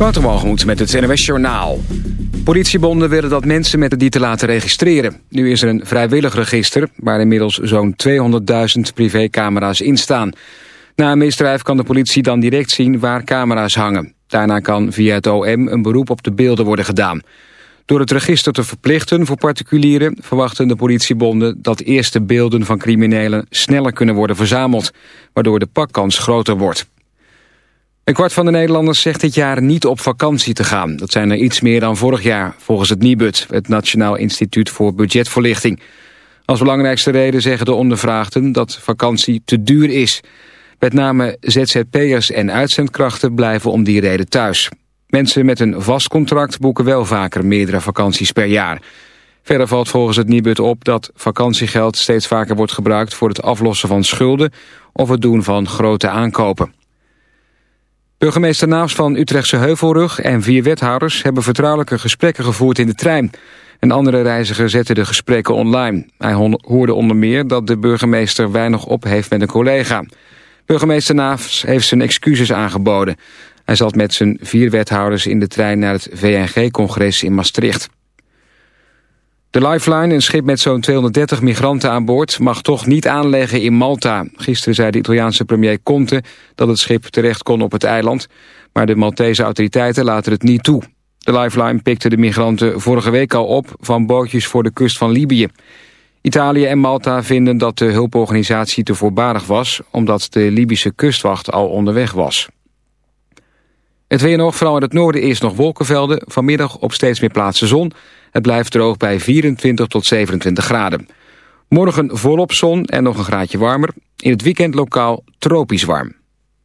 Waterwalgemoed met het NWS Journaal. Politiebonden willen dat mensen met die te laten registreren. Nu is er een vrijwillig register waar inmiddels zo'n 200.000 privécamera's in staan. Na een misdrijf kan de politie dan direct zien waar camera's hangen. Daarna kan via het OM een beroep op de beelden worden gedaan. Door het register te verplichten voor particulieren... verwachten de politiebonden dat eerste beelden van criminelen... sneller kunnen worden verzameld, waardoor de pakkans groter wordt. Een kwart van de Nederlanders zegt dit jaar niet op vakantie te gaan. Dat zijn er iets meer dan vorig jaar, volgens het NIBUD... het Nationaal Instituut voor Budgetverlichting. Als belangrijkste reden zeggen de ondervraagden dat vakantie te duur is. Met name ZZP'ers en uitzendkrachten blijven om die reden thuis. Mensen met een vast contract boeken wel vaker meerdere vakanties per jaar. Verder valt volgens het Nibud op dat vakantiegeld steeds vaker wordt gebruikt... voor het aflossen van schulden of het doen van grote aankopen. Burgemeester Naafs van Utrechtse Heuvelrug en vier wethouders... hebben vertrouwelijke gesprekken gevoerd in de trein. Een andere reiziger zette de gesprekken online. Hij hoorde onder meer dat de burgemeester weinig op heeft met een collega. Burgemeester Naafs heeft zijn excuses aangeboden. Hij zat met zijn vier wethouders in de trein naar het VNG-congres in Maastricht. De Lifeline, een schip met zo'n 230 migranten aan boord... mag toch niet aanleggen in Malta. Gisteren zei de Italiaanse premier Conte dat het schip terecht kon op het eiland... maar de Maltese autoriteiten laten het niet toe. De Lifeline pikte de migranten vorige week al op... van bootjes voor de kust van Libië. Italië en Malta vinden dat de hulporganisatie te voorbarig was... omdat de Libische kustwacht al onderweg was. Het weer nog, vooral in het noorden is nog wolkenvelden. Vanmiddag op steeds meer plaatsen zon. Het blijft droog bij 24 tot 27 graden. Morgen volop zon en nog een graadje warmer. In het weekend lokaal tropisch warm.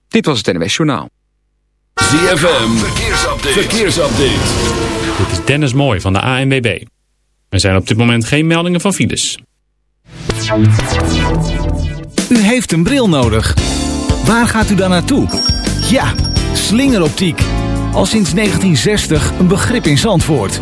Dit was het NWS Journaal. ZFM, verkeersupdate. verkeersupdate. Dit is Dennis Mooi van de ANWB. Er zijn op dit moment geen meldingen van files. U heeft een bril nodig. Waar gaat u dan naartoe? Ja Slingeroptiek. Al sinds 1960 een begrip in Zandvoort.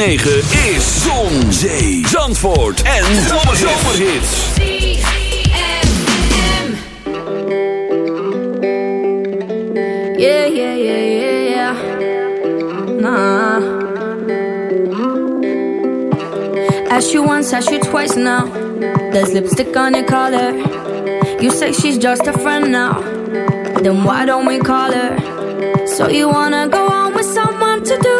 106.9 is Zon, Zee, Zandvoort en Zomerhits. Yeah, yeah, yeah, yeah, yeah. Nah. Asked you once, as you twice now. There's lipstick on your collar. You say she's just a friend now. Then why don't we call her? So you wanna go on with someone to do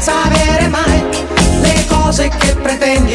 Senza avere mai le cose che pretendi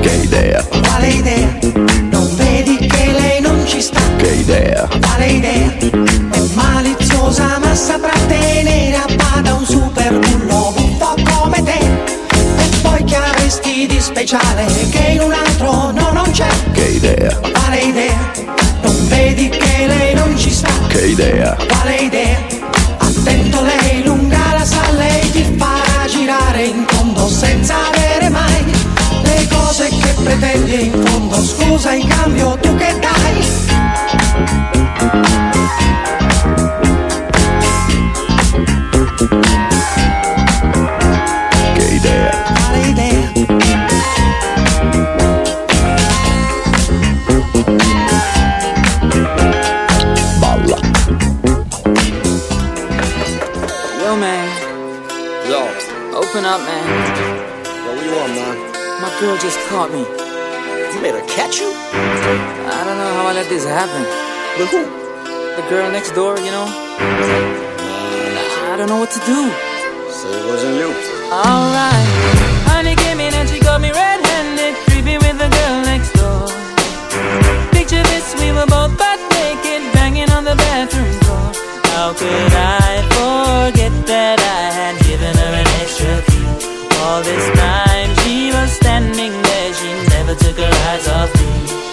che idea, Quale idea? Non vedi che lei non ci sta? che idea, Quale idea? È maliziosa ma saprà tenere a bada un super bullo buffo come te. E poi che avresti di speciale che in un altro no non c'è? che idea, Quale idea? Non vedi che lei non ci sta? che idea, Quale idea? Attento lei lunga la sa, lei ti farà girare in tondo senza in fondo. Scusa in cambio tu che dai? che idea, Quale idea? balla. Yo, man. Yo, Open up, man. yo, what you want, man? My girl just caught me. Made her catch you? I don't know how I let this happen. With who? The girl next door, you know? I don't know what to do. So it wasn't you. Alright. Honey came in and she got me red-handed, creepy with the girl next door. Picture this, we were both butt naked, banging on the bathroom floor. How could I never took her eyes off me.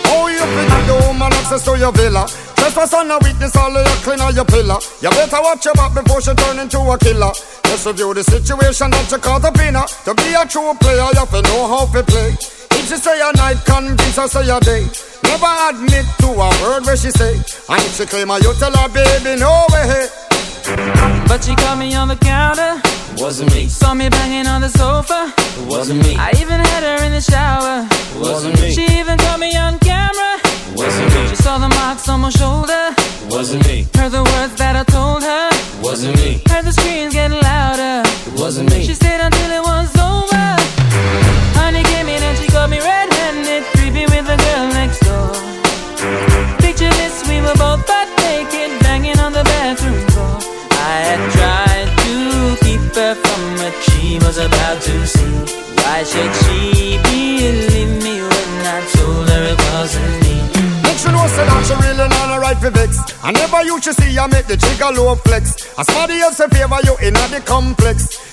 Oh, you finna the woman access to your villa. Trespass on a witness, all of your clean on your pillar. You better watch your back before she turn into a killer. Let's review the situation that you call the winner. To be a true player, you have to know how to play. If she say a night, convince her say a day. Never admit to a word where she say. And if she claim her, you tell her, baby, no way. But she caught me on the counter. Wasn't me. Saw me banging on the sofa. Wasn't me. I even had her in the shower. Wasn't me. She even caught me on camera. Wasn't me. She saw the marks on my shoulder. Wasn't me. Heard the words that I told her. Wasn't me. Heard the screams getting louder. It wasn't me. She stayed until it was was about to see. Why should she believe me when I told her it wasn't me? Make sure know say that she really not a right for vex. I never used to see you make the trigger low flex. As somebody else in favor you in the complex.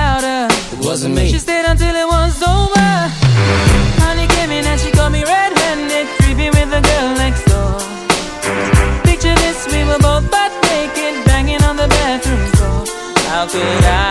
louder. It wasn't me. She stayed until it was over. Honey came in and she got me red-handed, creepy with the girl next door. Picture this, we were both butt naked, banging on the bathroom floor. How could I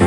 We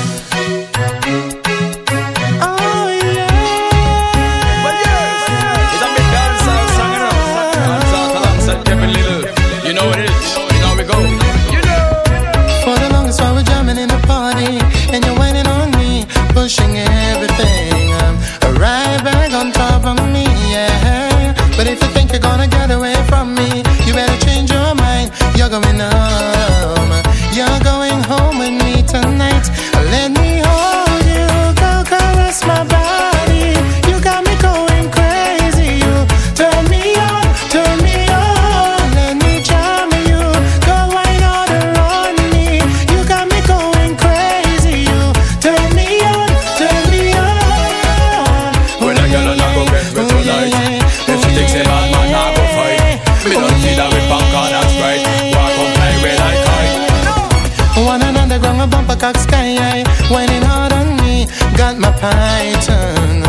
cock sky high Whining hard on me Got my python.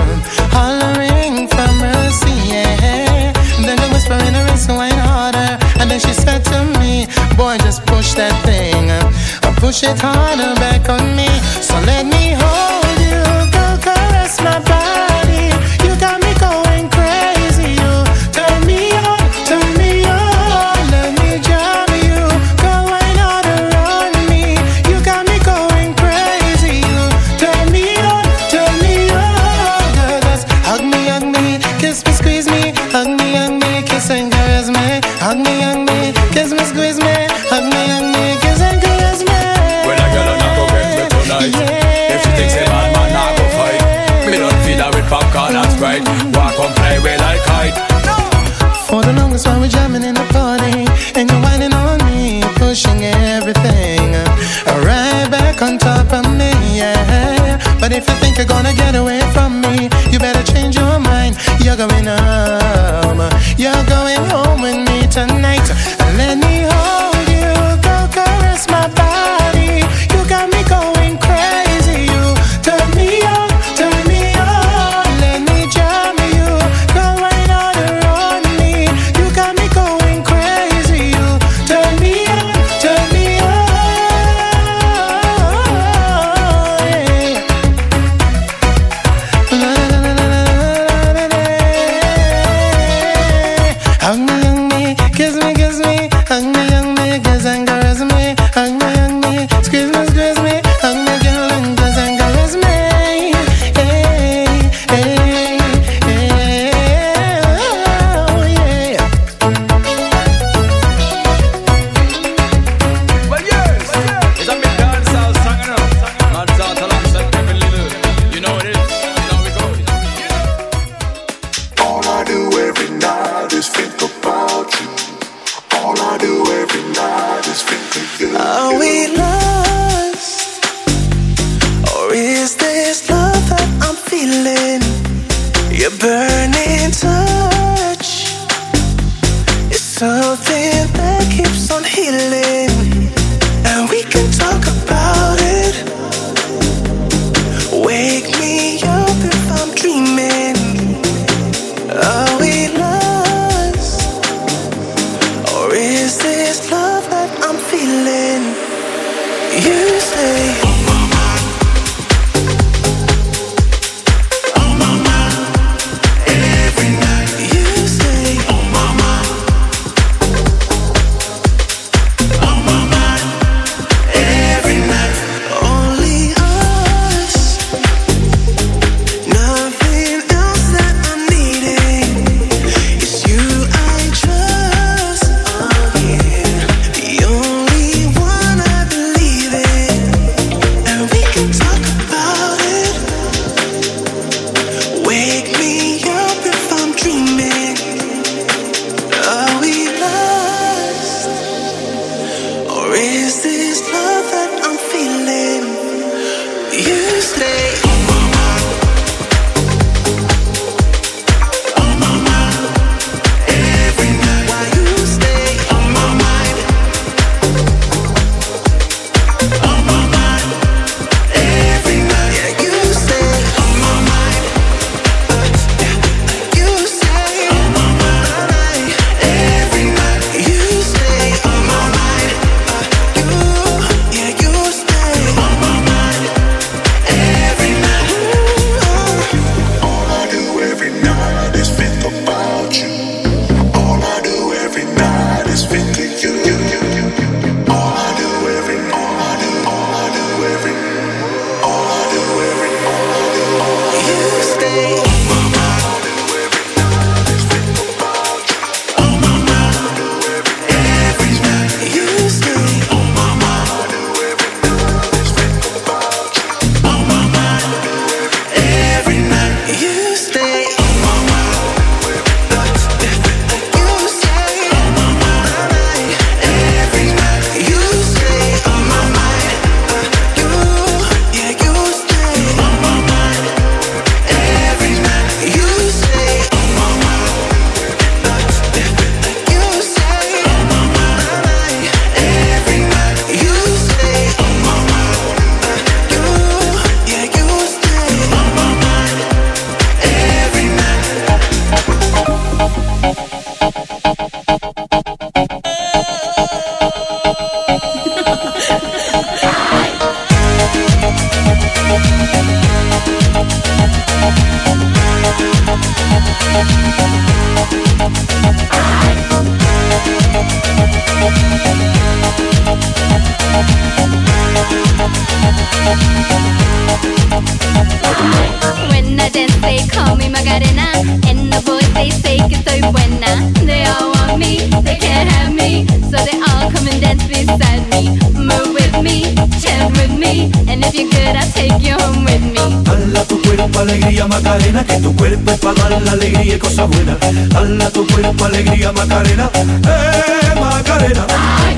Hollering for mercy, yeah Then the whisper in her ear so I harder And then she said to me Boy, just push that thing Push it harder back on me. So let me call me Magarena. And the boys they say que soy buena. They all want me, they can't have me, so they all come and dance beside me. Move with me, chant with me, and if you're good, I'll take you home with me. Hala tu cuerpo alegría Macarena, que tu cuerpo es para dar la alegría y cosas buenas. Hala tu cuerpo alegría Macarena, eh Macarena.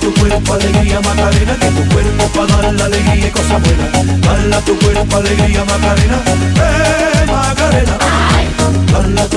Tu cuerpo alegría Macarena, que tu cuerpo para dar la alegría y cosas buenas. Dala tu cuerpo alegría Macarena,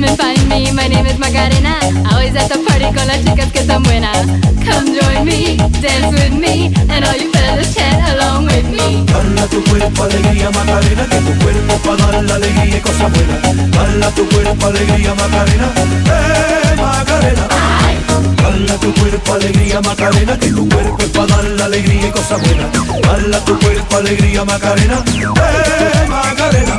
Come and find me, my name is Macarena. Always at the party con las chicas que están buenas. Come join me, dance with me, and all you fellas chat along with me. Dala tu cuerpo alegría Macarena, que tu cuerpo para dar la alegría y cosas buenas. Dala tu cuerpo alegría Macarena, eh Macarena. Dala tu cuerpo alegría Macarena, que tu cuerpo es para dar la alegría y cosas buenas. Dala tu cuerpo alegría Macarena, eh Macarena.